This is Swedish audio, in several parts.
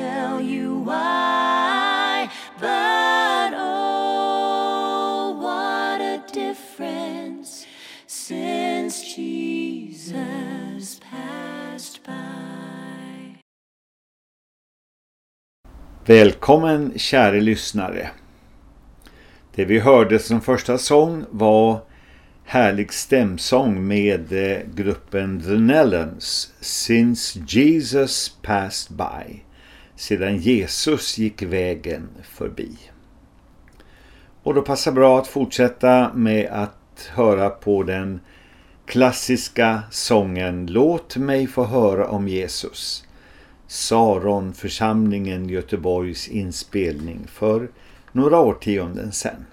Tell you why, but oh, what a difference since Jesus passed by. Välkommen kära lyssnare. Det vi hörde som första sång var härlig stämsång med eh, gruppen The Nellens Since Jesus passed by. Sedan Jesus gick vägen förbi. Och då passar bra att fortsätta med att höra på den klassiska sången Låt mig få höra om Jesus. Saron församlingen Göteborgs inspelning för några årtionden sedan.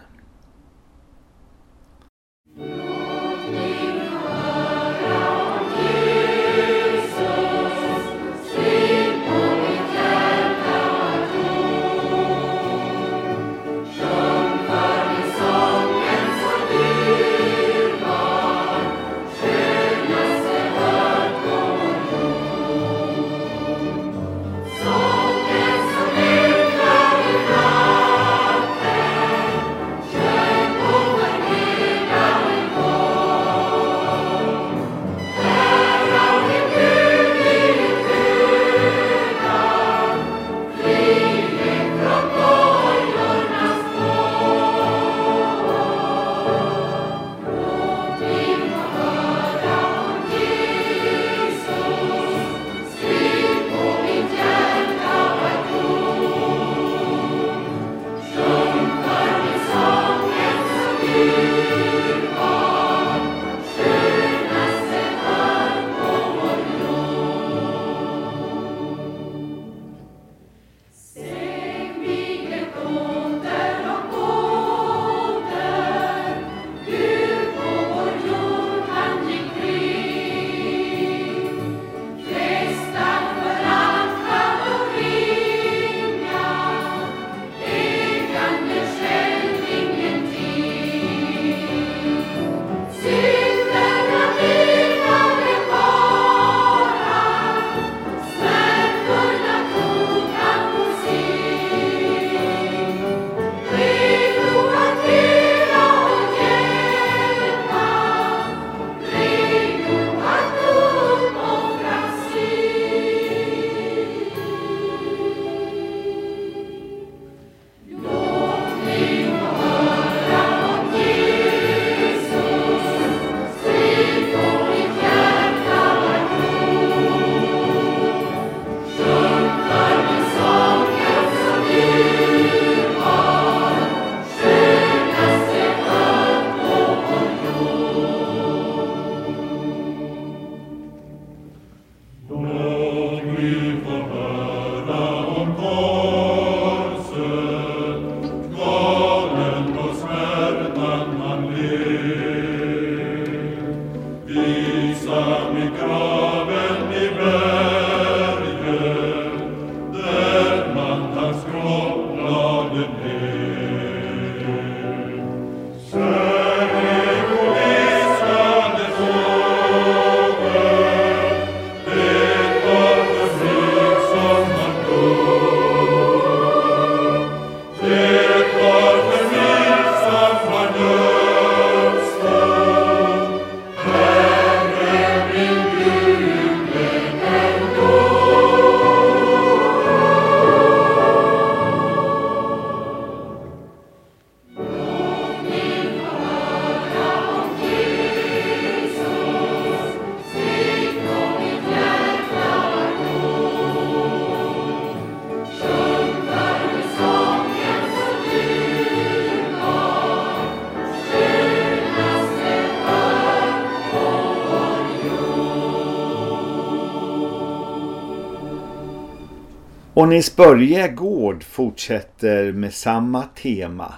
Och Nils Börje Gård fortsätter med samma tema.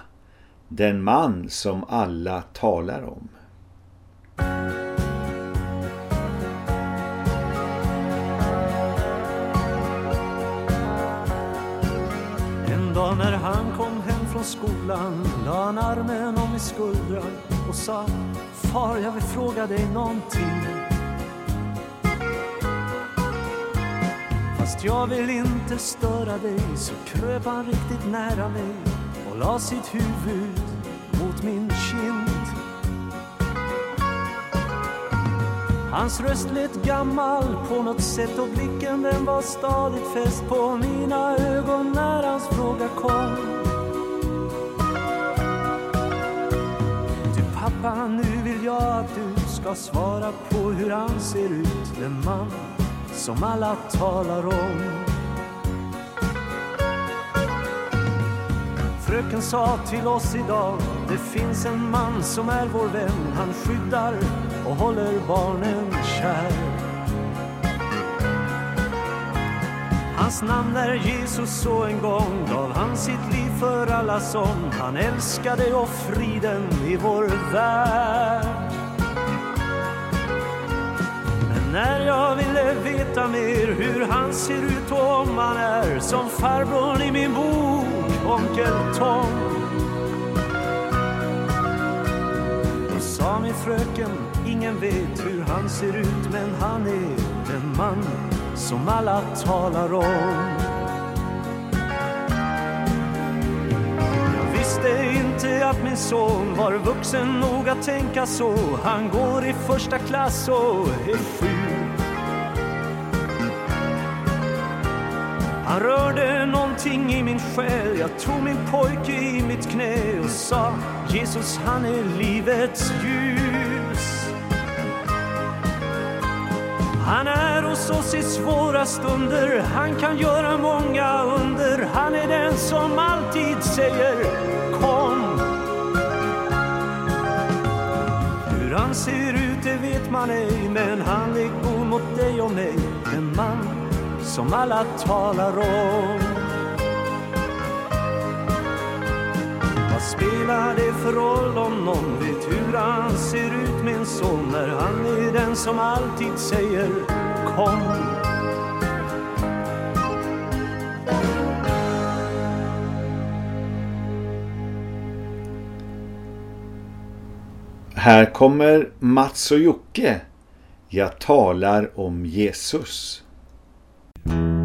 Den man som alla talar om. En dag när han kom hem från skolan la han armen om min skuldra och sa Far, jag vill fråga dig någonting Fast jag vill inte störa dig så kröp han riktigt nära mig och la sitt huvud mot min kind. Hans röst lät gammal på något sätt och blicken den var stadigt fäst på mina ögon när hans fråga kom. Du pappa, nu vill jag att du ska svara på hur han ser ut, den man som alla talar om. Fröken sa till oss idag, det finns en man som är vår vän. Han skyddar och håller barnen kär. Hans namn är Jesus och en gång gav han sitt liv för alla som han älskade och friden i vår värld. När jag ville veta mer hur han ser ut och om han är som farbrorn i min bok, onkel Tom. Då sa min fröken, ingen vet hur han ser ut men han är den man som alla talar om. Jag visste inte att min son var vuxen nog att tänka så. Han går i första klass och är sju. Han rörde någonting i min själ. Jag tog min pojke i mitt knä och sa Jesus han är livets ljus. Han är hos oss i svåra stunder. Han kan göra många under. Han är den som alltid säger kom. Hur han ser ut det vet man ej Men han är god mot dig och mig. En man som alla talar om. Vad spelar det för roll om någon vet hur han ser ut min son när han är den som alltid säger kom. Här kommer Mats och Jocke. Jag talar om Jesus. En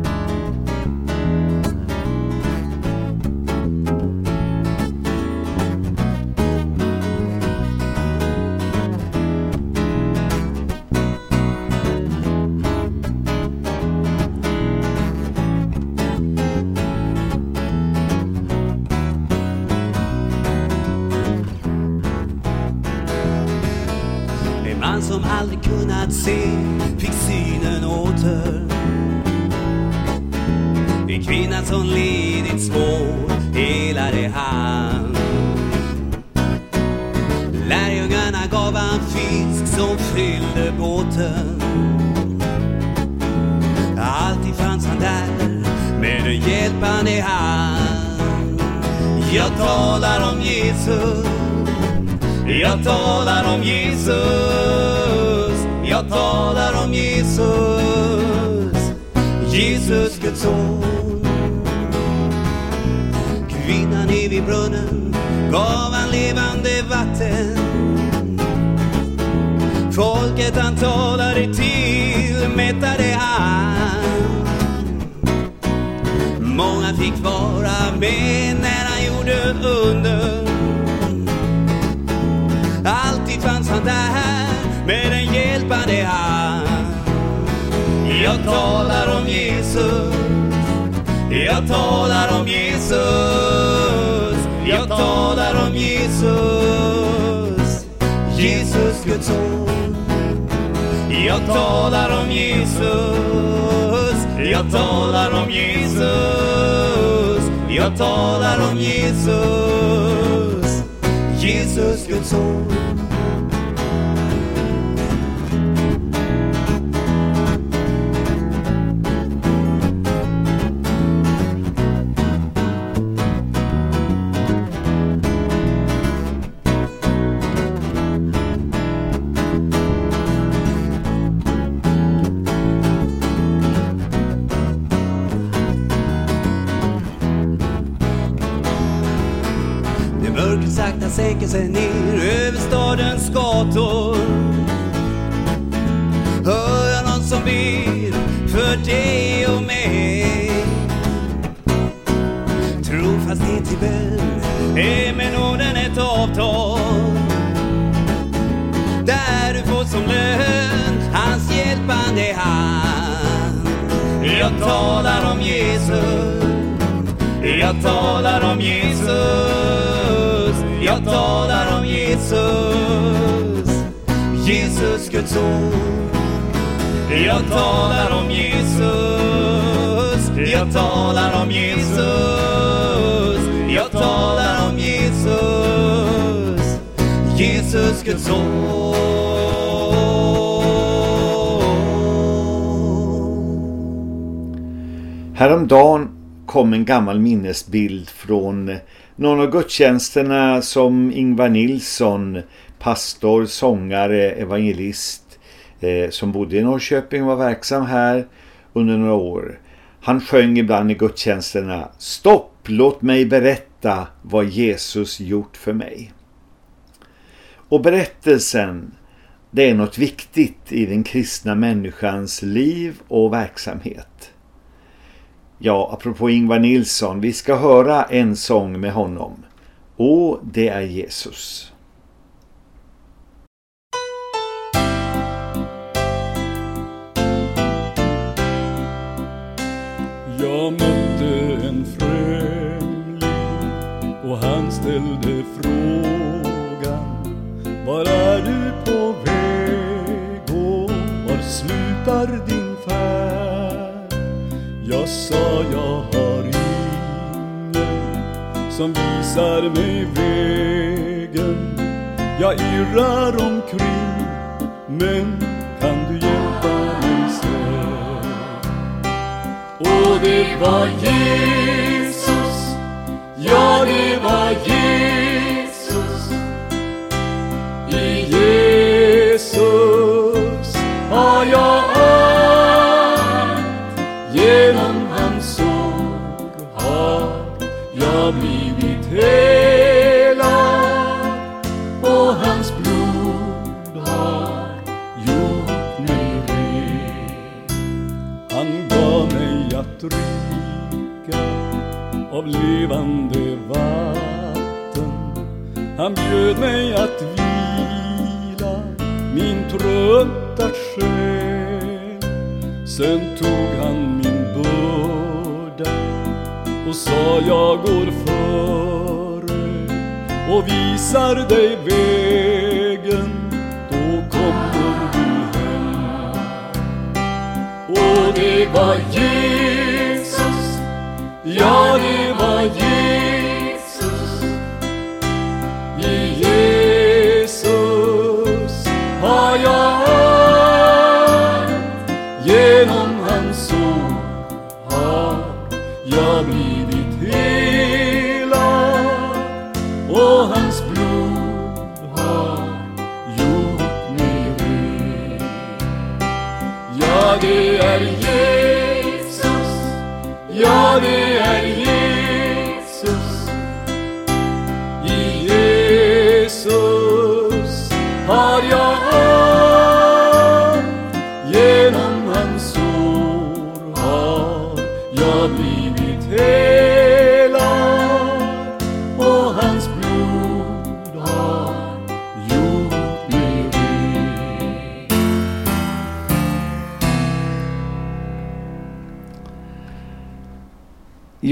Jag talade till mättade han. Många fick vara med när han gjorde under. Alltid fanns han där med en hjälpande hand. Jag talar om Jesus. Jag talar om Jesus. Jag talar om Jesus. Jesus Guds son. Jag talar om Jesus. Jag talar om Jesus. Jag talar om Jesus. Jesus Guds son. Sänker sig ner över stadens gator. Hör jag någon som ber för dig och mig? Trofasthet till bön är med nåden ett avtal. Där du får som lön hans hjälpande hand. Jag talar om Jesus. Jag talar om Jesus. Jag talar om Jesus. Jesus Guds ord. Jag talar om Jesus. Jag talar om Jesus. Jag talar om Jesus. Jesus Guds ord. Häromdagen kom en gammal minnesbild från någon av gudstjänsterna som Ingvar Nilsson, pastor, sångare, evangelist eh, som bodde i Norrköping och var verksam här under några år. Han sjöng ibland i gudstjänsterna Stopp, låt mig berätta vad Jesus gjort för mig. Och berättelsen, det är något viktigt i den kristna människans liv och verksamhet. Ja, apropå Ingvar Nilsson, vi ska höra en sång med honom. Åh, det är Jesus. Sa jag har ingen som visar mig vägen Jag irrar omkring men kan du hjälpa mig sen? Och det var Jesus, ja det var av levande vatten. Han bjöd mig att vila min trötta själ. Sen tog han min börda och sa jag går före och visar dig vägen. Då kommer du hem. Och det var Jesus, ja det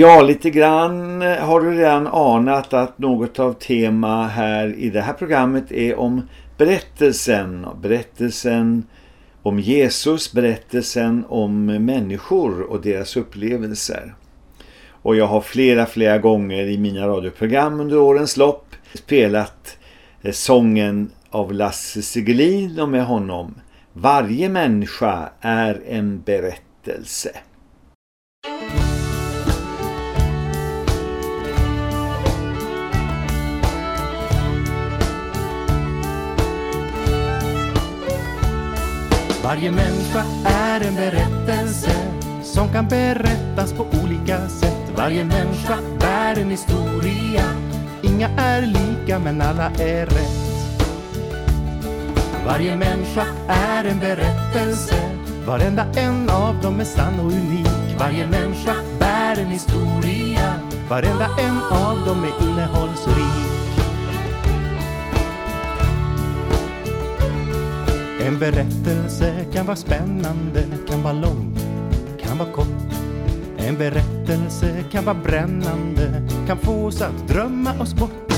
Ja, lite grann har du redan anat att något av tema här i det här programmet är om berättelsen. Berättelsen om Jesus, berättelsen om människor och deras upplevelser. Och jag har flera, flera gånger i mina radioprogram under årens lopp spelat eh, sången av Lasse Sigelin och med honom. Varje människa är en berättelse. Varje människa är en berättelse som kan berättas på olika sätt. Varje människa bär en historia Inga är lika men alla är rätt. Varje människa är en berättelse. Varenda en av dem är sann och unik. Varje människa bär en historia. Varenda en av dem är innehållsrik. En berättelse kan vara spännande, kan vara lång, kan vara kort. En berättelse kan vara brännande, kan få oss att drömma oss bort.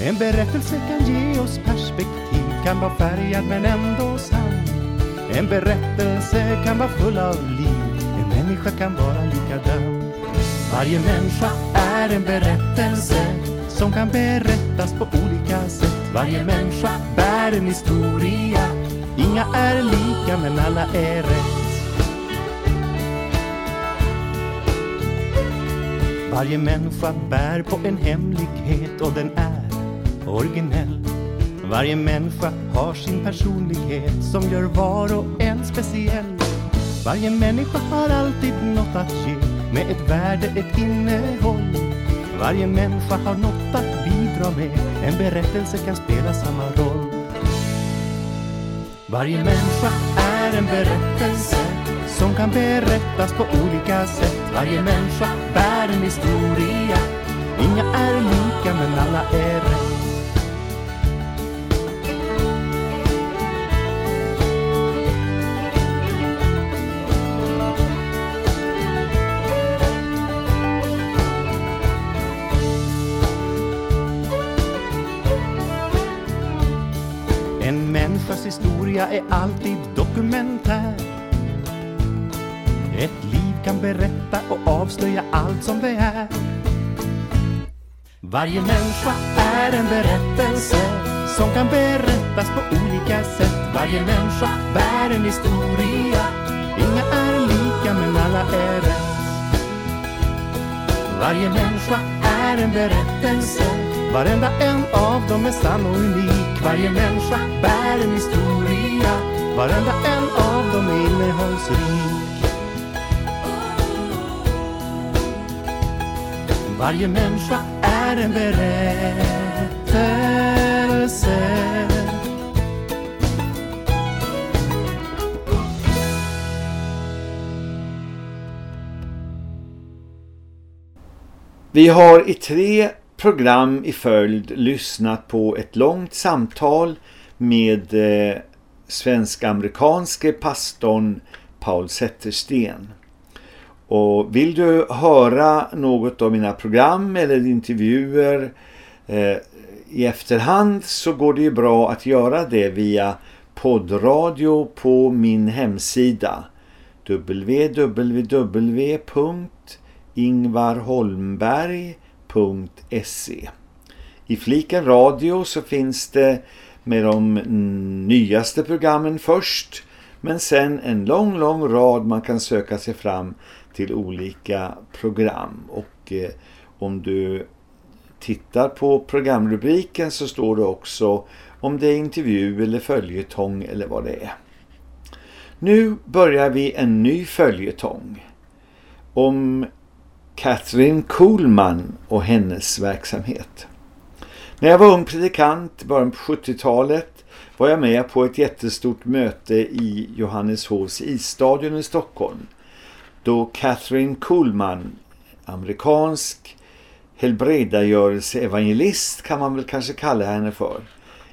En berättelse kan ge oss perspektiv, kan vara färgad men ändå sann. En berättelse kan vara full av liv, en människa kan vara likadan. Varje människa är en berättelse som kan berättas på olika sätt. Varje människa bär en historia, inga är lika men alla är rätt. Varje människa bär på en hemlighet och den är originell. Varje människa har sin personlighet som gör var och en speciell. Varje människa har alltid något att ge med ett värde, ett innehåll. Varje människa har något att bidra med, en berättelse kan spela samma roll. Varje människa är en berättelse som kan berättas på olika sätt. Varje människa bär en historia. Inga är lika men alla är rätt. Är alltid dokumentär. Ett liv kan berätta och avslöja allt som det är. Varje människa är en berättelse som kan berättas på olika sätt. Varje människa bär en historia. Inga är lika men alla är rätt. Varje människa är en berättelse. Varenda en av dem är sann och unik. Varje människa bär en historia fria Varenda en av dem är innehållsrik. Varje människa är en berättelse. Vi har i tre program i följd lyssnat på ett långt samtal med eh, svensk-amerikanske pastorn Paul Zettersten. Och vill du höra något av mina program eller intervjuer eh, i efterhand så går det ju bra att göra det via poddradio på min hemsida www.ingvarholmberg.se I fliken radio så finns det med de nyaste programmen först men sen en lång, lång rad man kan söka sig fram till olika program och eh, om du tittar på programrubriken så står det också om det är intervju eller följetong eller vad det är. Nu börjar vi en ny följetong om Catherine Kuhlman och hennes verksamhet. När jag var ung predikant början på 70-talet var jag med på ett jättestort möte i Johanneshovs isstadion i Stockholm. Då Catherine Kuhlman, amerikansk helbredagörelse-evangelist kan man väl kanske kalla henne för,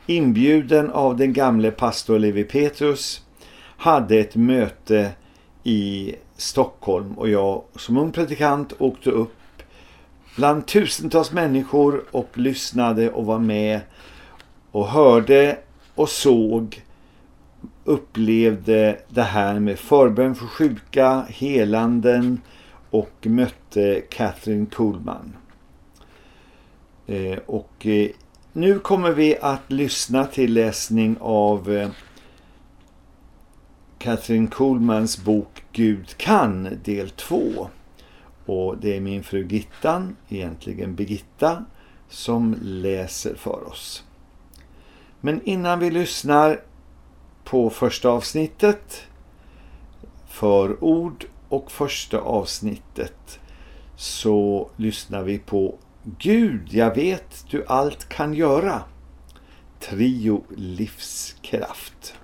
inbjuden av den gamle pastor Levi Petrus, hade ett möte i Stockholm. Och jag som ung predikant åkte upp bland tusentals människor och lyssnade och var med och hörde och såg upplevde det här med förbön för sjuka, helanden och mötte Catherine Kuhlman. Eh, och eh, nu kommer vi att lyssna till läsning av eh, Catherine Kuhlmans bok Gud kan del 2. Och det är min fru Gittan, egentligen Birgitta, som läser för oss. Men innan vi lyssnar på första avsnittet, för ord och första avsnittet, så lyssnar vi på Gud, jag vet du allt kan göra. Trio livskraft.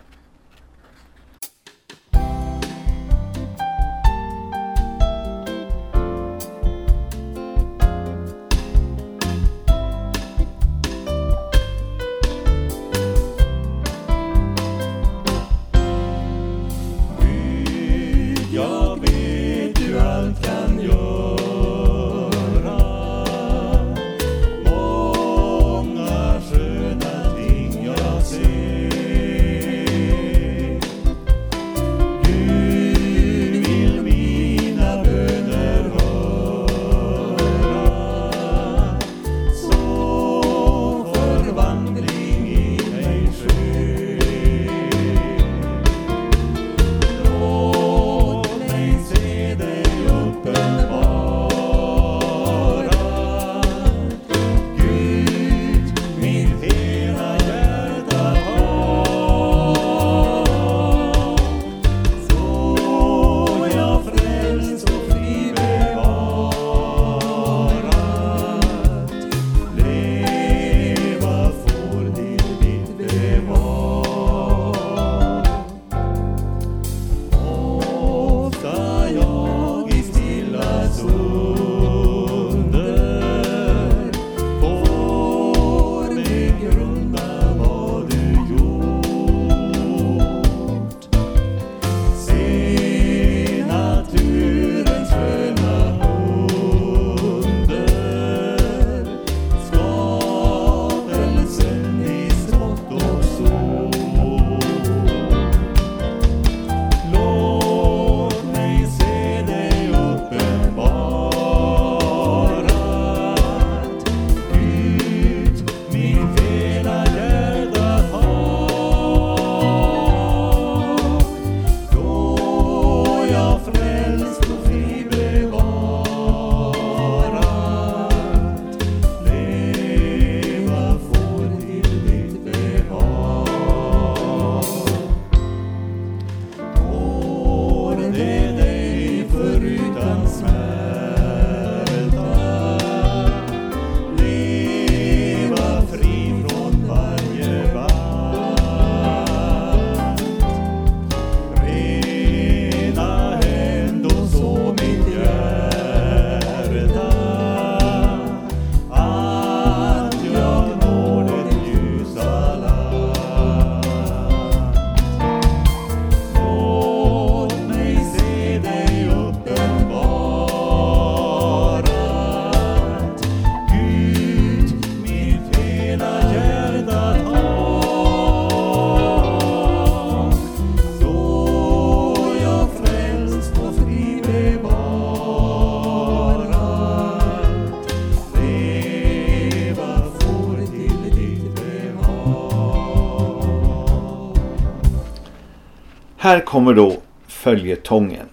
Här kommer då följetongen.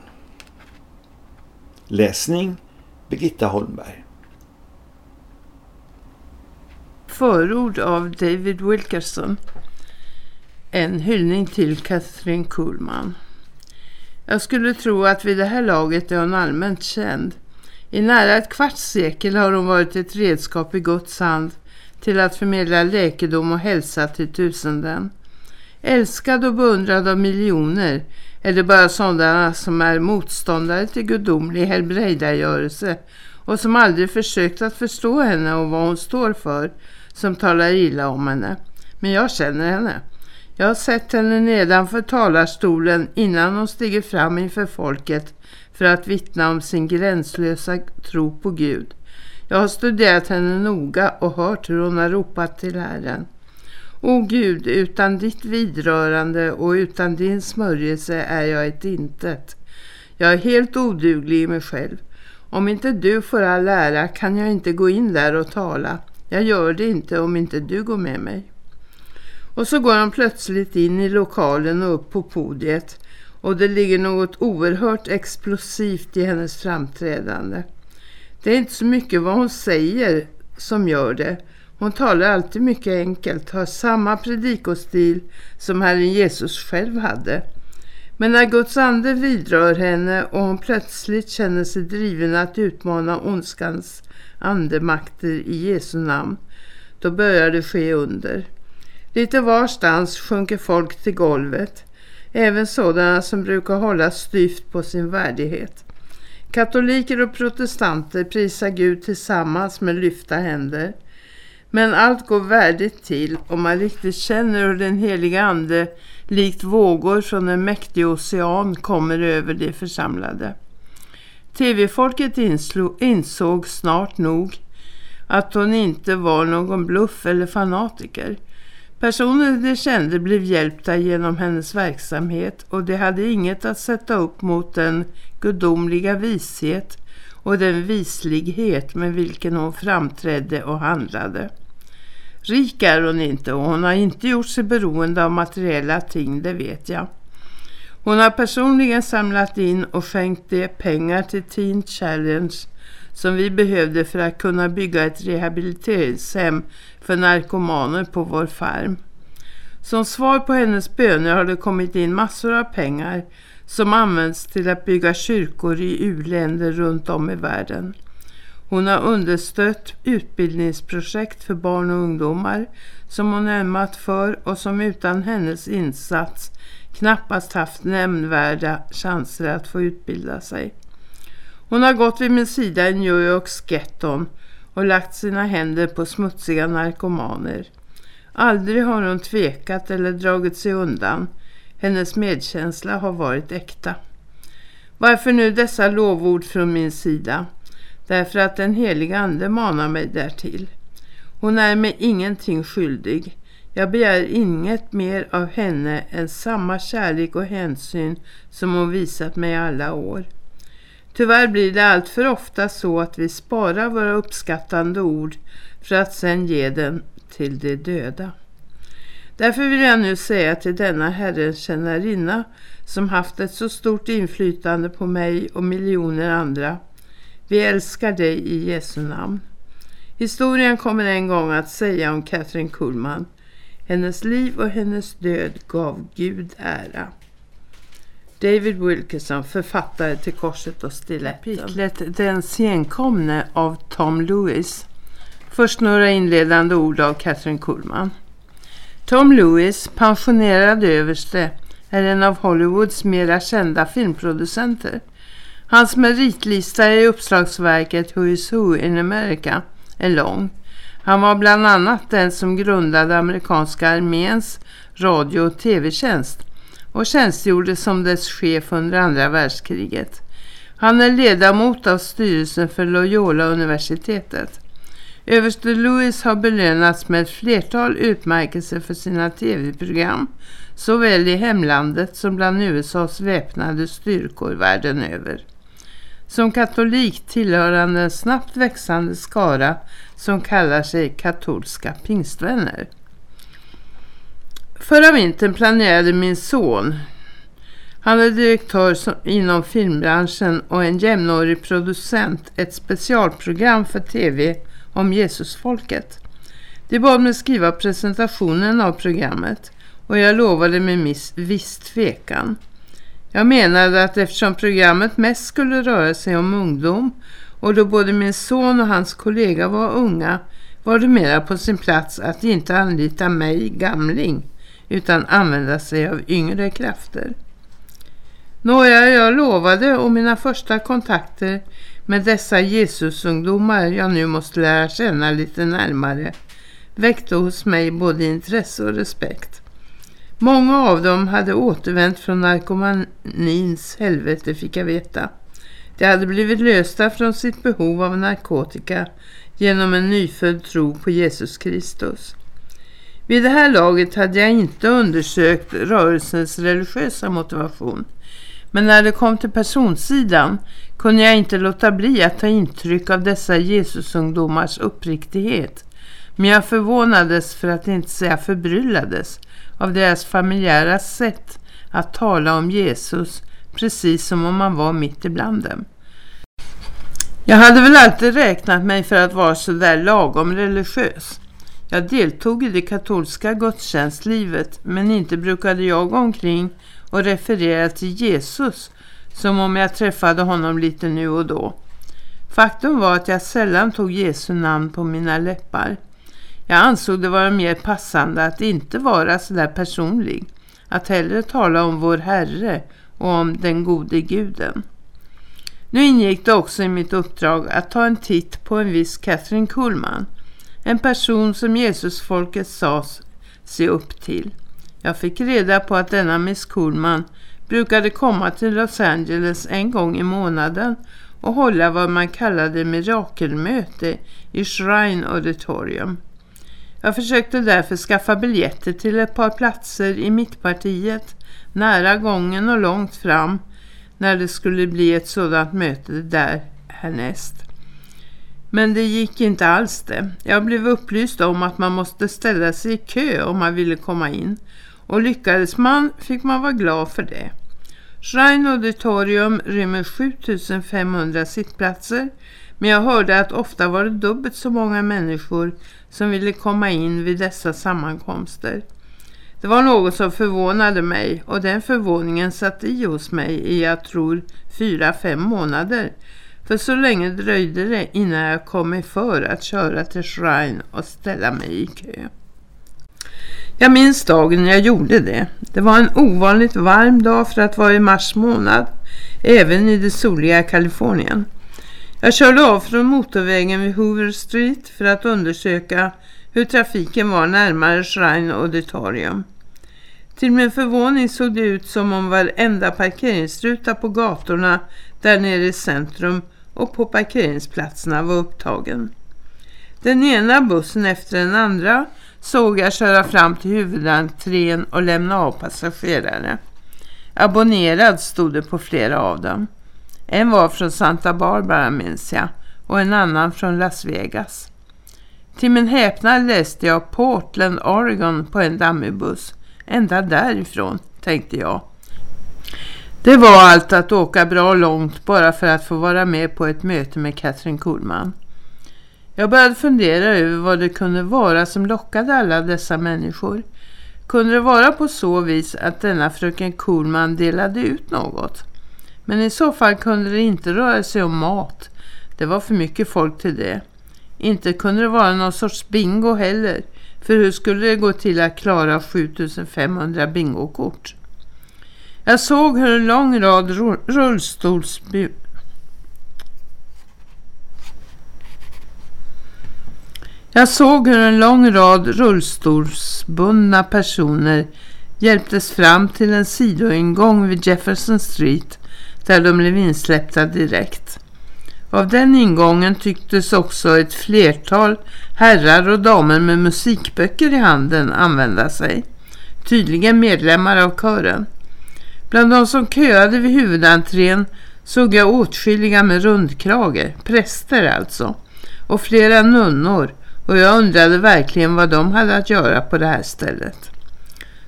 Läsning Birgitta Holmberg. Förord av David Wilkerson. En hyllning till Catherine Kuhlman. Jag skulle tro att vid det här laget är hon allmänt känd. I nära ett kvarts sekel har hon varit ett redskap i Guds hand till att förmedla läkedom och hälsa till tusenden. Älskad och beundrad av miljoner är det bara sådana som är motståndare till gudomlig helbrägdagörelse och som aldrig försökt att förstå henne och vad hon står för som talar illa om henne. Men jag känner henne. Jag har sett henne nedanför talarstolen innan hon stiger fram inför folket för att vittna om sin gränslösa tro på Gud. Jag har studerat henne noga och hört hur hon har ropat till Herren. O Gud, utan ditt vidrörande och utan din smörjelse är jag ett intet. Jag är helt oduglig i mig själv. Om inte du får all ära kan jag inte gå in där och tala. Jag gör det inte om inte du går med mig. Och så går han plötsligt in i lokalen och upp på podiet och det ligger något oerhört explosivt i hennes framträdande. Det är inte så mycket vad hon säger som gör det. Hon talar alltid mycket enkelt, har samma predikostil som Herren Jesus själv hade. Men när Guds ande vidrör henne och hon plötsligt känner sig driven att utmana ondskans andemakter i Jesu namn, då börjar det ske under. Lite varstans sjunker folk till golvet, även sådana som brukar hålla styft på sin värdighet. Katoliker och protestanter prisar Gud tillsammans med lyfta händer. Men allt går värdigt till om man riktigt känner hur den heliga ande likt vågor från en mäktig ocean kommer över de församlade. TV-folket insåg snart nog att hon inte var någon bluff eller fanatiker. Personer de kände blev hjälpta genom hennes verksamhet och de hade inget att sätta upp mot den gudomliga vishet och den vislighet med vilken hon framträdde och handlade. Rik är hon inte och hon har inte gjort sig beroende av materiella ting, det vet jag. Hon har personligen samlat in och skänkt de pengar till Teen Challenge som vi behövde för att kunna bygga ett rehabiliteringshem för narkomaner på vår farm. Som svar på hennes böner har det kommit in massor av pengar som används till att bygga kyrkor i u-länder runt om i världen. Hon har understött utbildningsprojekt för barn och ungdomar som hon ömmat för och som utan hennes insats knappast haft nämnvärda chanser att få utbilda sig. Hon har gått vid min sida i New Yorks getton och lagt sina händer på smutsiga narkomaner. Aldrig har hon tvekat eller dragit sig undan. Hennes medkänsla har varit äkta. Varför nu dessa lovord från min sida? Därför att den heliga ande manar mig därtill. Hon är mig ingenting skyldig. Jag begär inget mer av henne än samma kärlek och hänsyn som hon visat mig alla år. Tyvärr blir det allt för ofta så att vi sparar våra uppskattande ord för att sedan ge den till de döda. Därför vill jag nu säga till denna Herrens tjänarinna som haft ett så stort inflytande på mig och miljoner andra. Vi älskar dig i Jesu namn. Historien kommer en gång att säga om Catherine Kuhlman. Hennes liv och hennes död gav Gud ära. David Wilkerson, författare till Korset och Stiletten. Kapitlet Den senkomne av Tom Lewis. Först några inledande ord av Catherine Kuhlman. Tom Lewis, pensionerad överste, är en av Hollywoods mera kända filmproducenter. Hans meritlista i uppslagsverket Who is Who in America är lång. Han var bland annat den som grundade amerikanska arméns radio- och tv-tjänst och tjänstgjorde som dess chef under andra världskriget. Han är ledamot av styrelsen för Loyola-universitetet. Överste Lewis har belönats med ett flertal utmärkelser för sina tv-program, såväl i hemlandet som bland USAs väpnade styrkor världen över. Som katolik tillhör han den snabbt växande skara som kallar sig katolska pingstvänner. Förra vintern planerade min son, han är direktör som, inom filmbranschen och en jämnårig producent, ett specialprogram för tv om Jesusfolket. De bad mig skriva presentationen av programmet och jag lovade med viss tvekan. Jag menade att eftersom programmet mest skulle röra sig om ungdom och då både min son och hans kollega var unga var det mera på sin plats att inte anlita mig, gamling, utan använda sig av yngre krafter. Nåja, jag lovade och mina första kontakter med dessa Jesusungdomar jag nu måste lära känna lite närmare väckte hos mig både intresse och respekt. Många av dem hade återvänt från narkomanins helvete fick jag veta. De hade blivit lösta från sitt behov av narkotika genom en nyfödd tro på Jesus Kristus. Vid det här laget hade jag inte undersökt rörelsens religiösa motivation. Men när det kom till personsidan kunde jag inte låta bli att ta intryck av dessa Jesusungdomars uppriktighet. Men jag förvånades för att inte säga förbryllades av deras familjära sätt att tala om Jesus precis som om man var mitt ibland dem. Jag hade väl alltid räknat mig för att vara så där lagom religiös. Jag deltog i det katolska gudstjänstlivet men inte brukade jag gå omkring och referera till Jesus som om jag träffade honom lite nu och då. Faktum var att jag sällan tog Jesu namn på mina läppar. Jag ansåg det vara mer passande att inte vara så där personlig. Att hellre tala om vår Herre och om den gode guden. Nu ingick det också i mitt uppdrag att ta en titt på en viss Catherine Kuhlman. En person som Jesusfolket sa se upp till. Jag fick reda på att denna Miss Kuhlman brukade komma till Los Angeles en gång i månaden och hålla vad man kallade mirakelmöte i Shrine Auditorium. Jag försökte därför skaffa biljetter till ett par platser i mittpartiet, nära gången och långt fram, när det skulle bli ett sådant möte där härnäst. Men det gick inte alls det. Jag blev upplyst om att man måste ställa sig i kö om man ville komma in. Och lyckades man fick man vara glad för det. Shrine Auditorium rymmer 7500 sittplatser. Men jag hörde att ofta var det dubbelt så många människor som ville komma in vid dessa sammankomster. Det var något som förvånade mig och den förvåningen satt i hos mig i jag tror fyra, fem månader. För så länge dröjde det innan jag kom mig för att köra till Shrine och ställa mig i kö. Jag minns dagen jag gjorde det. Det var en ovanligt varm dag för att vara i mars månad, även i det soliga Kalifornien. Jag körde av från motorvägen vid Hoover Street för att undersöka hur trafiken var närmare Shrine Auditorium. Till min förvåning såg det ut som om varenda parkeringsruta på gatorna där nere i centrum och på parkeringsplatserna var upptagen. Den ena bussen efter den andra såg jag köra fram till huvudentrén och lämna av passagerare. Abonnerad stod det på flera av dem. En var från Santa Barbara minns jag och en annan från Las Vegas. Till min häpnad läste jag Portland, Oregon på en dammig buss. Ända därifrån, tänkte jag. Det var allt att åka bra långt bara för att få vara med på ett möte med Catherine Kuhlman. Jag började fundera över vad det kunde vara som lockade alla dessa människor. Kunde det vara på så vis att denna fröken Kuhlman delade ut något? Men i så fall kunde det inte röra sig om mat. Det var för mycket folk till det. Inte kunde det vara någon sorts bingo heller. För hur skulle det gå till att klara 7500 bingokort? Jag såg hur en lång rad rullstolsbu Jag såg hur en lång rad rullstolsbundna personer hjälptes fram till en sidoingång vid Jefferson Street där de blev insläppta direkt. Av den ingången tycktes också ett flertal herrar och damer med musikböcker i handen använda sig. Tydligen medlemmar av kören. Bland de som köade vid huvudentrén såg jag åtskilliga med rundkrage, präster alltså, och flera nunnor och jag undrade verkligen vad de hade att göra på det här stället.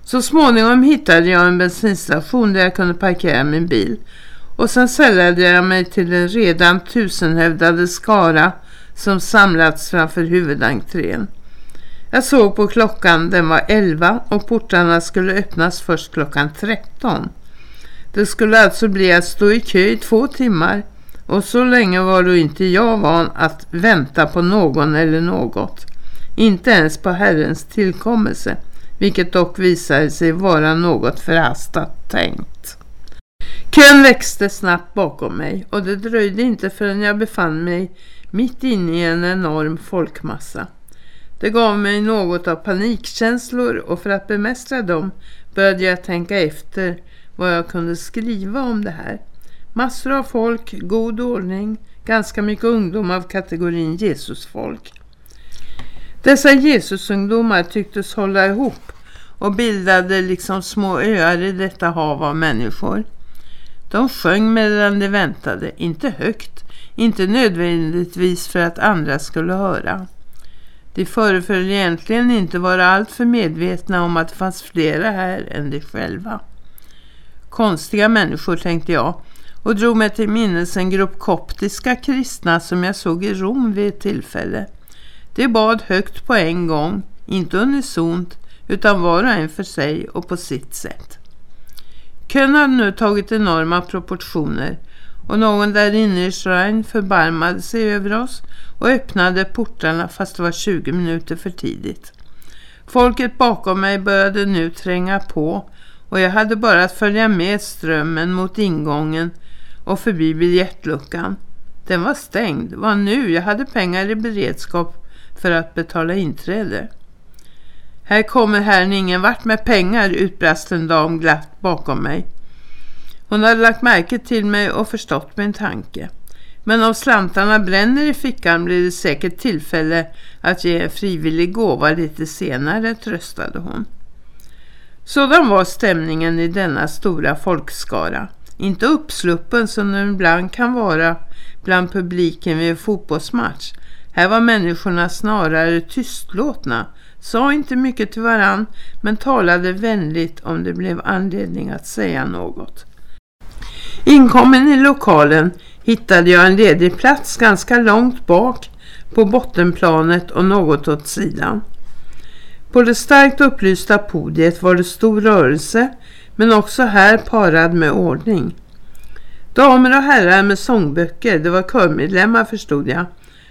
Så småningom hittade jag en bensinstation där jag kunde parkera min bil och sen sällade jag mig till den redan tusenhövdade skara som samlats framför huvudentrén. Jag såg på klockan, den var 11 och portarna skulle öppnas först klockan 13. Det skulle alltså bli att stå i kö i två timmar och så länge var då inte jag van att vänta på någon eller något. Inte ens på Herrens tillkommelse, vilket dock visade sig vara något förhastat tänkt. Kön växte snabbt bakom mig och det dröjde inte förrän jag befann mig mitt inne i en enorm folkmassa. Det gav mig något av panikkänslor och för att bemästra dem började jag tänka efter vad jag kunde skriva om det här. Massor av folk, god ordning, ganska mycket ungdom av kategorin Jesusfolk. Dessa Jesusungdomar tycktes hålla ihop och bildade liksom små öar i detta hav av människor. De sjöng medan de väntade, inte högt, inte nödvändigtvis för att andra skulle höra. De föreföll egentligen inte vara alltför medvetna om att det fanns flera här än de själva. Konstiga människor tänkte jag och drog mig till minnes en grupp koptiska kristna som jag såg i Rom vid ett tillfälle. De bad högt på en gång, inte unisont utan var och en för sig och på sitt sätt. Kön hade nu tagit enorma proportioner och någon där inne i Shrine förbarmade sig över oss och öppnade portarna fast det var 20 minuter för tidigt. Folket bakom mig började nu tränga på och jag hade bara att följa med strömmen mot ingången och förbi biljettluckan. Den var stängd. Vad nu? Jag hade pengar i beredskap för att betala inträde. Här kommer herren ingen vart med pengar, utbrast en dam glatt bakom mig. Hon hade lagt märke till mig och förstått min tanke. Men om slantarna bränner i fickan blir det säkert tillfälle att ge en frivillig gåva lite senare, tröstade hon. Sådan var stämningen i denna stora folkskara. Inte uppsluppen som den ibland kan vara bland publiken vid en fotbollsmatch. Här var människorna snarare tystlåtna, sa inte mycket till varann men talade vänligt om det blev anledning att säga något. Inkommen i lokalen hittade jag en ledig plats ganska långt bak på bottenplanet och något åt sidan. På det starkt upplysta podiet var det stor rörelse men också här parad med ordning. Damer och herrar med sångböcker, det var körmedlemmar förstod jag,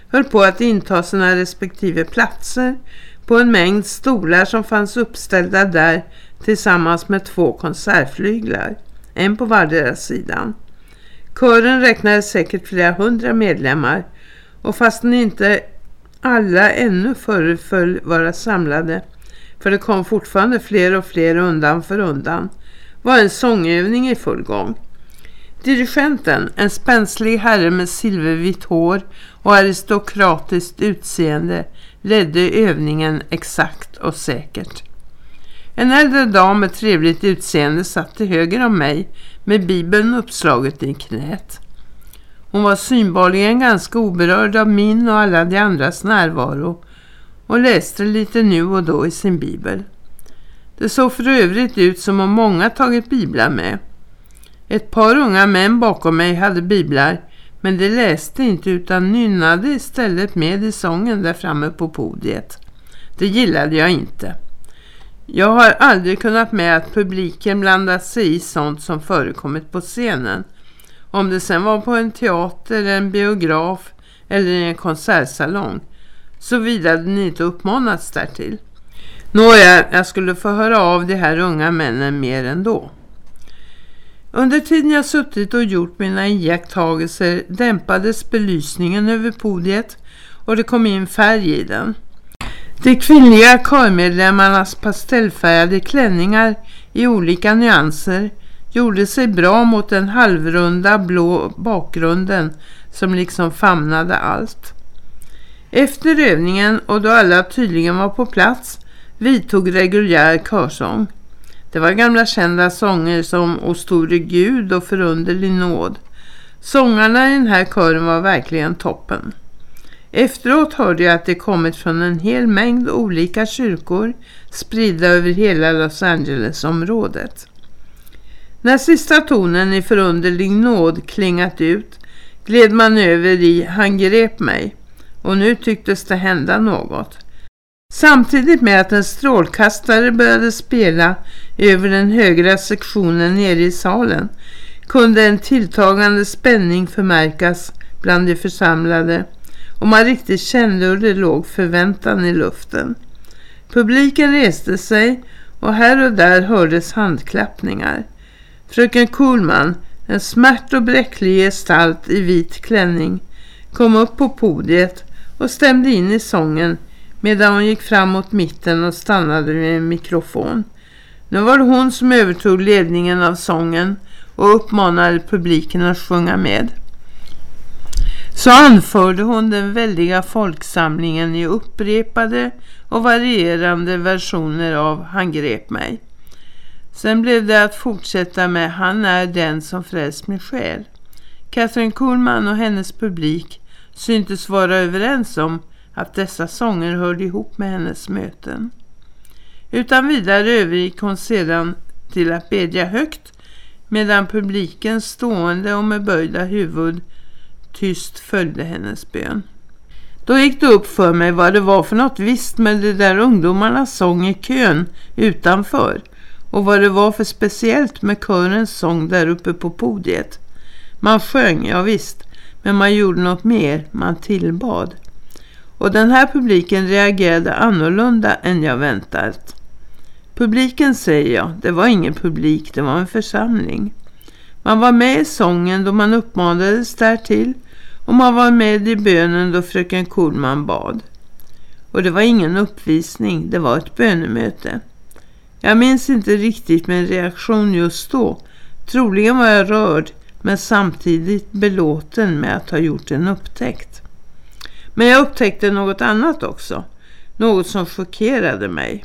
höll på att inta sina respektive platser på en mängd stolar som fanns uppställda där tillsammans med två konsertflyglar, en på vardera sidan. Kören räknade säkert flera hundra medlemmar och fastän inte alla ännu föreföll vara samlade, för det kom fortfarande fler och fler undan för undan, var en sångövning i full gång. Dirigenten, en spänslig herre med silvervitt hår och aristokratiskt utseende, ledde övningen exakt och säkert. En äldre dam med trevligt utseende satt till höger om mig med bibeln uppslaget i knät. Hon var synbarligen ganska oberörd av min och alla de andras närvaro och läste lite nu och då i sin bibel. Det såg för övrigt ut som om många tagit biblar med. Ett par unga män bakom mig hade biblar men de läste inte utan nynnade istället med i sången där framme på podiet. Det gillade jag inte. Jag har aldrig kunnat med att publiken blandat sig i sånt som förekommit på scenen. Om det sen var på en teater, en biograf eller en konsertsalong. Såvida den inte uppmanats därtill. Nåja, jag skulle få höra av de här unga männen mer ändå. Under tiden jag suttit och gjort mina iakttagelser dämpades belysningen över podiet och det kom in färg i den. De kvinnliga körmedlemmarnas pastellfärgade klänningar i olika nyanser gjorde sig bra mot den halvrunda blå bakgrunden som liksom famnade allt. Efter övningen och då alla tydligen var på plats vidtog reguljär körsång. Det var gamla kända sånger som O store Gud och Förunderlig nåd. Sångarna i den här kören var verkligen toppen. Efteråt hörde jag att det kommit från en hel mängd olika kyrkor spridda över hela Los Angeles-området. När sista tonen i förunderlig nåd klingat ut gled man över i Han grep mig och nu tycktes det hända något. Samtidigt med att en strålkastare började spela över den högra sektionen nere i salen kunde en tilltagande spänning förmärkas bland de församlade och man riktigt kände hur det låg förväntan i luften. Publiken reste sig och här och där hördes handklappningar. Fröken Kuhlman, en smärt och bräcklig gestalt i vit klänning, kom upp på podiet och stämde in i sången medan hon gick fram mot mitten och stannade vid en mikrofon. Nu var det hon som övertog ledningen av sången och uppmanade publiken att sjunga med. Så anförde hon den väldiga folksamlingen i upprepade och varierande versioner av Han grep mig. Sen blev det att fortsätta med Han är den som frälst min själ. Catherine Kuhlman och hennes publik syntes vara överens om att dessa sånger hörde ihop med hennes möten. Utan vidare övergick hon sedan till att bedja högt medan publiken stående och med böjda huvud tyst följde hennes bön. Då gick det upp för mig vad det var för något visst med det där ungdomarnas sång i kön utanför och vad det var för speciellt med körens sång där uppe på podiet. Man sjöng, ja visst, men man gjorde något mer, man tillbad. Och den här publiken reagerade annorlunda än jag väntat. Publiken säger jag, det var ingen publik, det var en församling. Man var med i sången då man uppmanades därtill och man var med i bönen då fröken Kohlman bad. Och det var ingen uppvisning, det var ett bönemöte. Jag minns inte riktigt min reaktion just då. Troligen var jag rörd men samtidigt belåten med att ha gjort en upptäckt. Men jag upptäckte något annat också. Något som chockerade mig.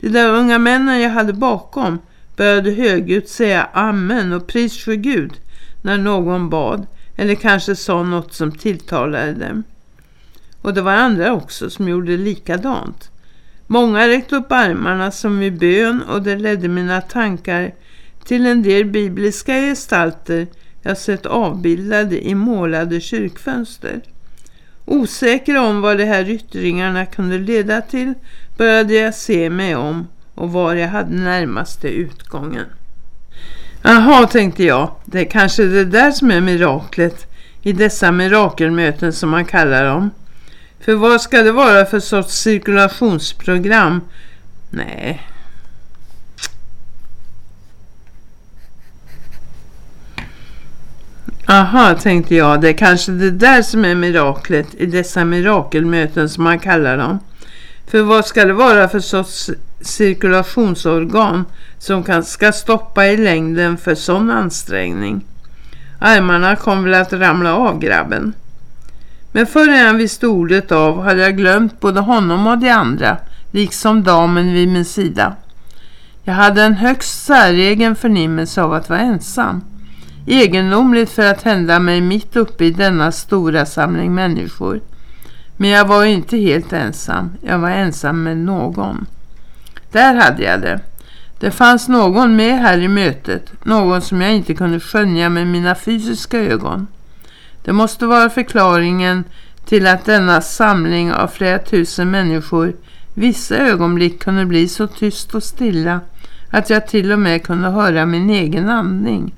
De där unga männen jag hade bakom började högljutt säga amen och pris för Gud när någon bad eller kanske sa något som tilltalade dem. Och det var andra också som gjorde likadant. Många räckte upp armarna som i bön och det ledde mina tankar till en del bibliska gestalter jag sett avbildade i målade kyrkfönster. Osäker om vad de här yttringarna kunde leda till började jag se mig om och var jag hade närmaste utgången. Jaha, tänkte jag, det är kanske det där som är miraklet i dessa mirakelmöten som man kallar dem. För vad ska det vara för sorts cirkulationsprogram? Nej. Aha, tänkte jag, det är kanske det där som är miraklet i dessa mirakelmöten som man kallar dem. För vad ska det vara för sorts cirkulationsorgan som kan, ska stoppa i längden för sån ansträngning? Armarna kom väl att ramla av grabben. Men förrän jag visste ordet av hade jag glömt både honom och de andra, liksom damen vid min sida. Jag hade en högst säregen förnimmelse av att vara ensam. Egendomligt för att hända mig mitt uppe i denna stora samling människor. Men jag var inte helt ensam. Jag var ensam med någon. Där hade jag det. Det fanns någon med här i mötet. Någon som jag inte kunde skönja med mina fysiska ögon. Det måste vara förklaringen till att denna samling av flera tusen människor vissa ögonblick kunde bli så tyst och stilla att jag till och med kunde höra min egen andning.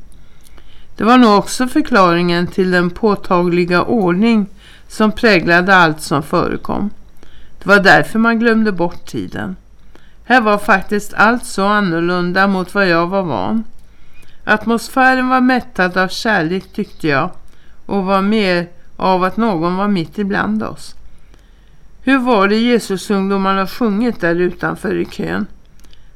Det var nog också förklaringen till den påtagliga ordning som präglade allt som förekom. Det var därför man glömde bort tiden. Här var faktiskt allt så annorlunda mot vad jag var van. Atmosfären var mättad av kärlek tyckte jag och var mer av att någon var mitt ibland oss. Hur var det Jesus ungdomarna sjungit där utanför i kön?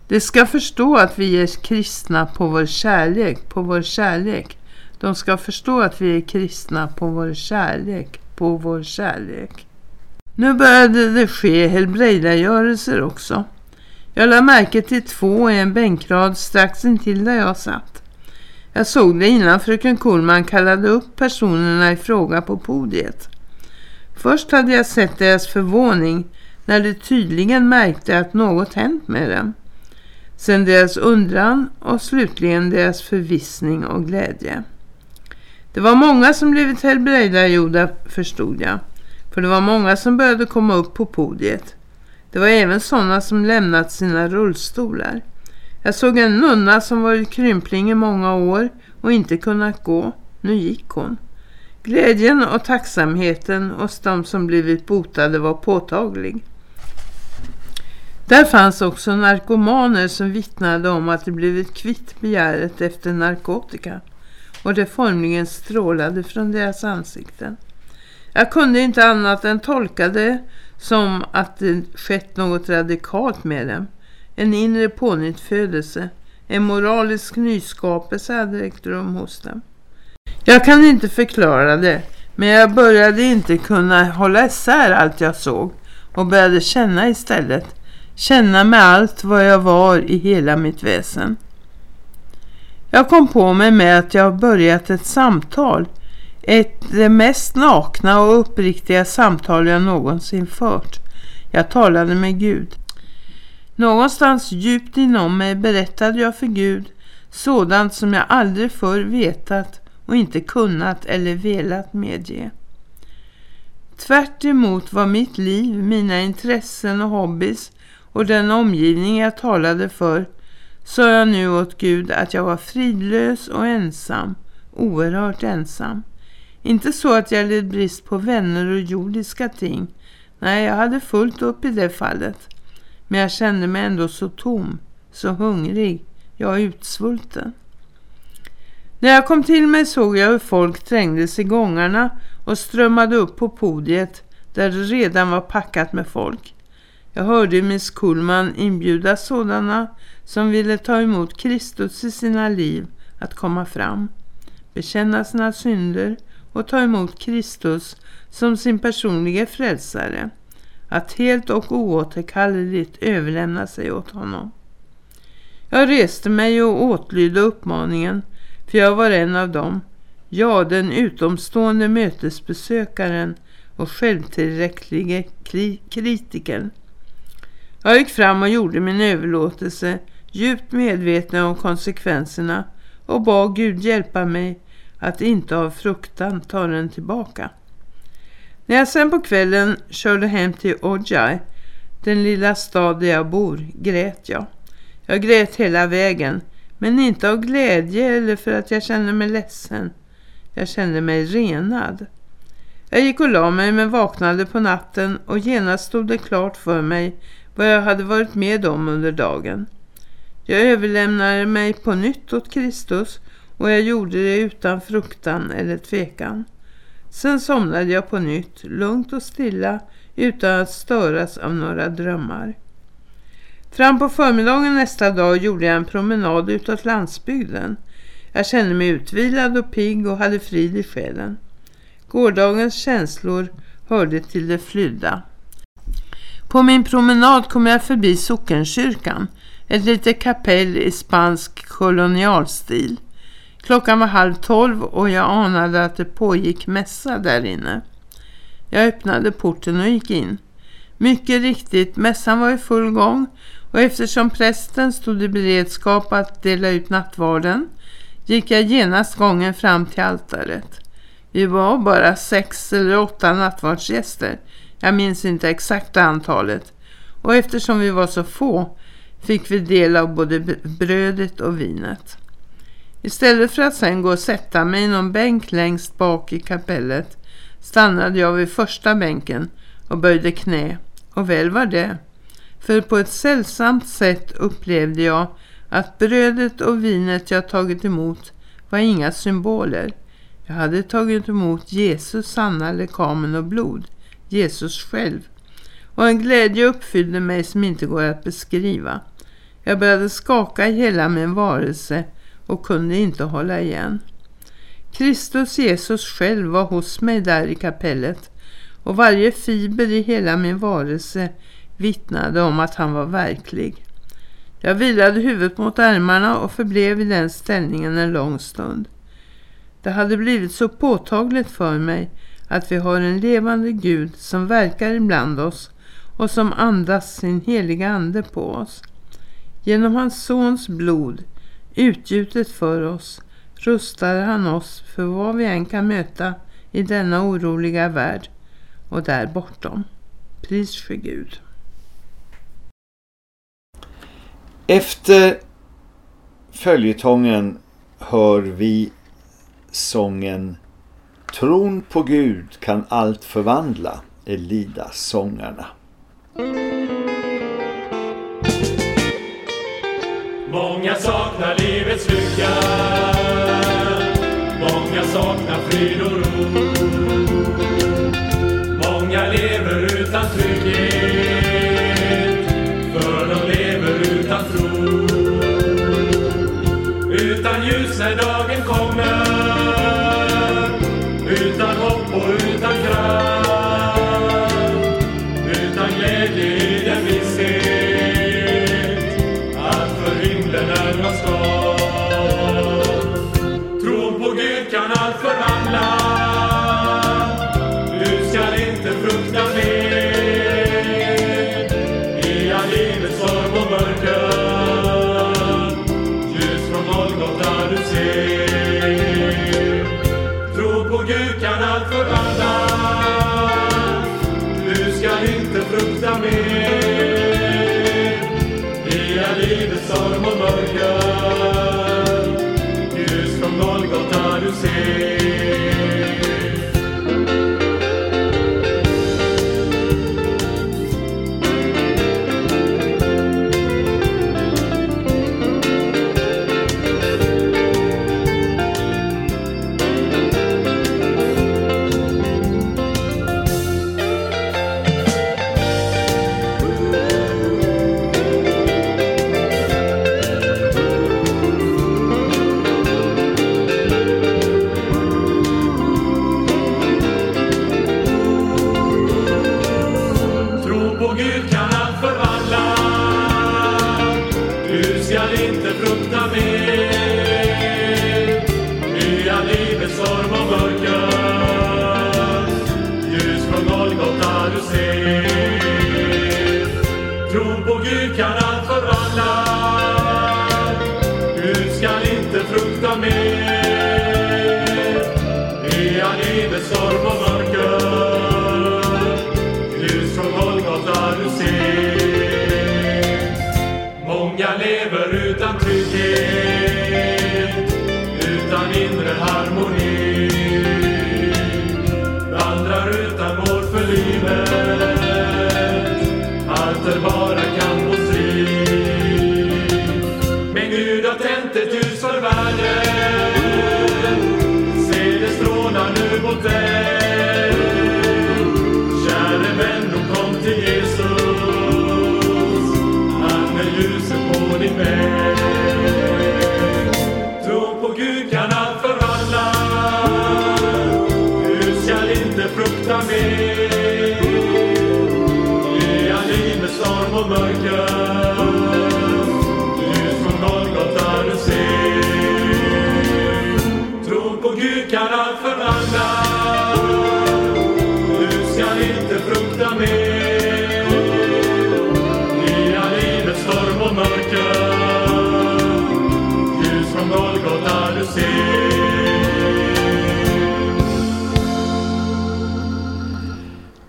De ska förstå att vi är kristna på vår kärlek, på vår kärlek. De ska förstå att vi är kristna på vår kärlek, på vår kärlek. Nu började det ske helbrägdagörelser också. Jag lade märke till två i en bänkrad strax intill där jag satt. Jag såg det innan fröken Kohlman kallade upp personerna i fråga på podiet. Först hade jag sett deras förvåning när de tydligen märkte att något hänt med dem. Sen deras undran och slutligen deras förvissning och glädje. Det var många som blivit helbrägdagjorda förstod jag. För det var många som började komma upp på podiet. Det var även sådana som lämnat sina rullstolar. Jag såg en nunna som varit krympling i många år och inte kunnat gå. Nu gick hon. Glädjen och tacksamheten hos de som blivit botade var påtaglig. Där fanns också narkomaner som vittnade om att de blivit kvitt begäret efter narkotika och det formligen strålade från deras ansikten. Jag kunde inte annat än tolka det som att det skett något radikalt med dem. En inre pånyttfödelse, en moralisk nyskapelse hade ägt rum hos dem. Jag kan inte förklara det, men jag började inte kunna hålla isär allt jag såg och började känna istället. Känna med allt vad jag var i hela mitt väsen. Jag kom på mig med att jag börjat ett samtal. Ett det mest nakna och uppriktiga samtal jag någonsin fört. Jag talade med Gud. Någonstans djupt inom mig berättade jag för Gud sådant som jag aldrig förr vetat och inte kunnat eller velat medge. Tvärt emot vad mitt liv, mina intressen och hobbys och den omgivning jag talade för sa jag nu åt Gud att jag var fridlös och ensam, oerhört ensam. Inte så att jag led brist på vänner och jordiska ting. Nej, jag hade fullt upp i det fallet. Men jag kände mig ändå så tom, så hungrig, jag utsvulten. När jag kom till mig såg jag hur folk trängdes i gångarna och strömmade upp på podiet där det redan var packat med folk. Jag hörde Miss Kullman inbjuda sådana som ville ta emot Kristus i sina liv att komma fram, bekänna sina synder och ta emot Kristus som sin personliga frälsare, att helt och oåterkalleligt överlämna sig åt honom. Jag reste mig och åtlydde uppmaningen, för jag var en av dem, jag den utomstående mötesbesökaren och självtillräcklige kritikern. Jag gick fram och gjorde min överlåtelse, djupt medveten om konsekvenserna och bad Gud hjälpa mig att inte av fruktan ta den tillbaka. När jag sen på kvällen körde hem till Ojai, den lilla stad där jag bor, grät jag. Jag grät hela vägen, men inte av glädje eller för att jag kände mig ledsen. Jag kände mig renad. Jag gick och la mig men vaknade på natten och genast stod det klart för mig vad jag hade varit med om under dagen. Jag överlämnade mig på nytt åt Kristus och jag gjorde det utan fruktan eller tvekan. Sen somnade jag på nytt, lugnt och stilla, utan att störas av några drömmar. Fram på förmiddagen nästa dag gjorde jag en promenad utåt landsbygden. Jag kände mig utvilad och pigg och hade frid i själen. Gårdagens känslor hörde till det flydda. På min promenad kom jag förbi sockenkyrkan, ett litet kapell i spansk kolonialstil. Klockan var halv tolv och jag anade att det pågick mässa där inne. Jag öppnade porten och gick in. Mycket riktigt, mässan var i full gång och eftersom prästen stod i beredskap att dela ut nattvarden gick jag genast gången fram till altaret. Vi var bara sex eller åtta nattvardsgäster. Jag minns inte exakta antalet. Och eftersom vi var så få fick vi del av både brödet och vinet. Istället för att sen gå och sätta mig i någon bänk längst bak i kapellet stannade jag vid första bänken och böjde knä. Och väl var det. För på ett sällsamt sätt upplevde jag att brödet och vinet jag tagit emot var inga symboler. Jag hade tagit emot Jesus sanna lekamen och blod, Jesus själv. Och en glädje uppfyllde mig som inte går att beskriva. Jag började skaka i hela min varelse och kunde inte hålla igen. Kristus Jesus själv var hos mig där i kapellet och varje fiber i hela min varelse vittnade om att han var verklig. Jag vilade huvudet mot armarna och förblev i den ställningen en lång stund. Det hade blivit så påtagligt för mig att vi har en levande Gud som verkar ibland oss och som andas sin heliga ande på oss. Genom hans sons blod, utgjutet för oss, rustar han oss för vad vi än kan möta i denna oroliga värld och där bortom. Pris för Gud. Efter följetongen hör vi sången Tron på Gud kan allt förvandla Elida-sångarna. Många saknar livets lycka Många saknar frid och ro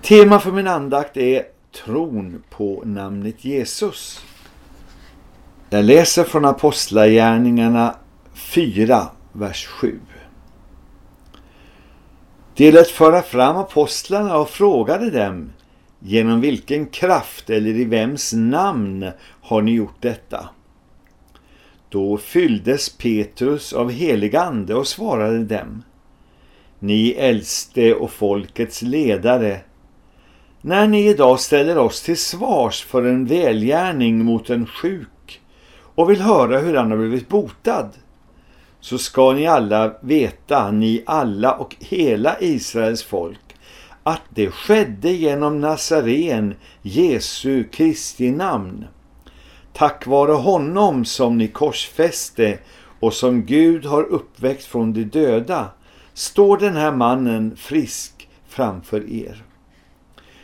Tema för min andakt är tron på namnet Jesus. Jag läser från Apostlagärningarna 4, vers 7. De lät föra fram apostlarna och frågade dem genom vilken kraft eller i vems namn har ni gjort detta? Då fylldes Petrus av helig ande och svarade dem Ni äldste och folkets ledare när ni idag ställer oss till svars för en välgärning mot en sjuk och vill höra hur han har blivit botad så ska ni alla veta, ni alla och hela Israels folk, att det skedde genom Nazaren, Jesu Kristi namn. Tack vare honom som ni korsfäste och som Gud har uppväckt från de döda står den här mannen frisk framför er.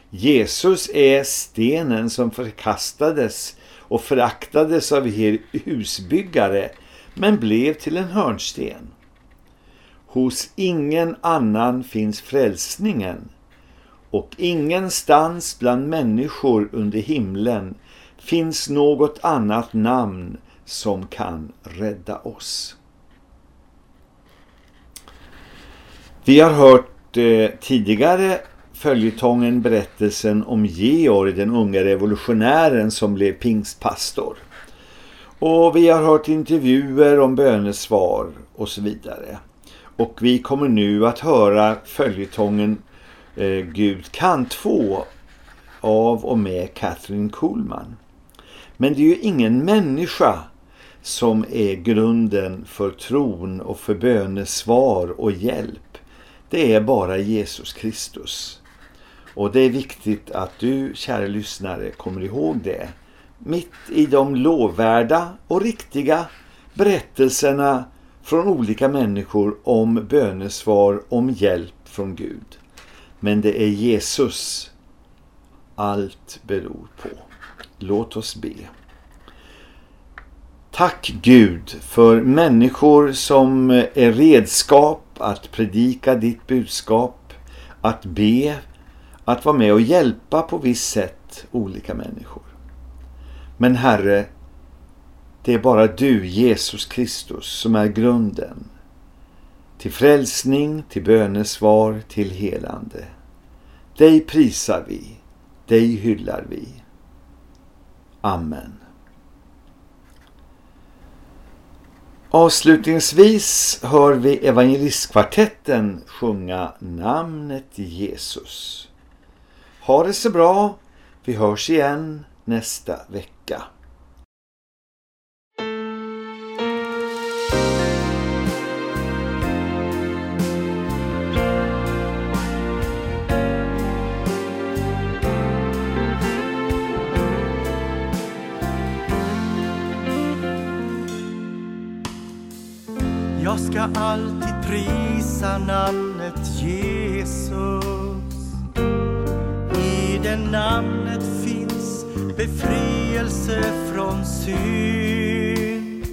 Jesus är stenen som förkastades och föraktades av er husbyggare men blev till en hörnsten. Hos ingen annan finns frälsningen och ingenstans bland människor under himlen finns något annat namn som kan rädda oss. Vi har hört eh, tidigare följetongen berättelsen om Georg, den unga revolutionären som blev pingstpastor. Och vi har hört intervjuer om bönesvar och så vidare. Och vi kommer nu att höra följetongen eh, Gud kan två av och med Catherine Kuhlman. Men det är ju ingen människa som är grunden för tron och för bönesvar och hjälp. Det är bara Jesus Kristus. Och det är viktigt att du, kära lyssnare, kommer ihåg det. Mitt i de lovvärda och riktiga berättelserna från olika människor om bönesvar, om hjälp från Gud. Men det är Jesus allt beror på. Låt oss be. Tack Gud för människor som är redskap att predika ditt budskap, att be, att vara med och hjälpa på visst sätt olika människor. Men Herre, det är bara du, Jesus Kristus, som är grunden. till frälsning, till bönesvar, till helande. Dig prisar vi, dig hyllar vi. Amen. Avslutningsvis hör vi evangelistkvartetten sjunga namnet Jesus. Ha det så bra, vi hörs igen nästa vecka. Jag ska alltid prisa namnet Jesus. Där det namnet finns befrielse från synd.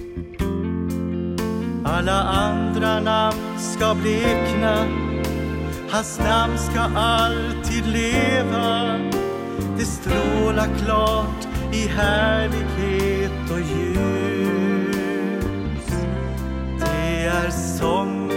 Alla andra namn ska blekna, hans namn ska alltid leva. Det strålar klart i härlighet och ljus. Det är sången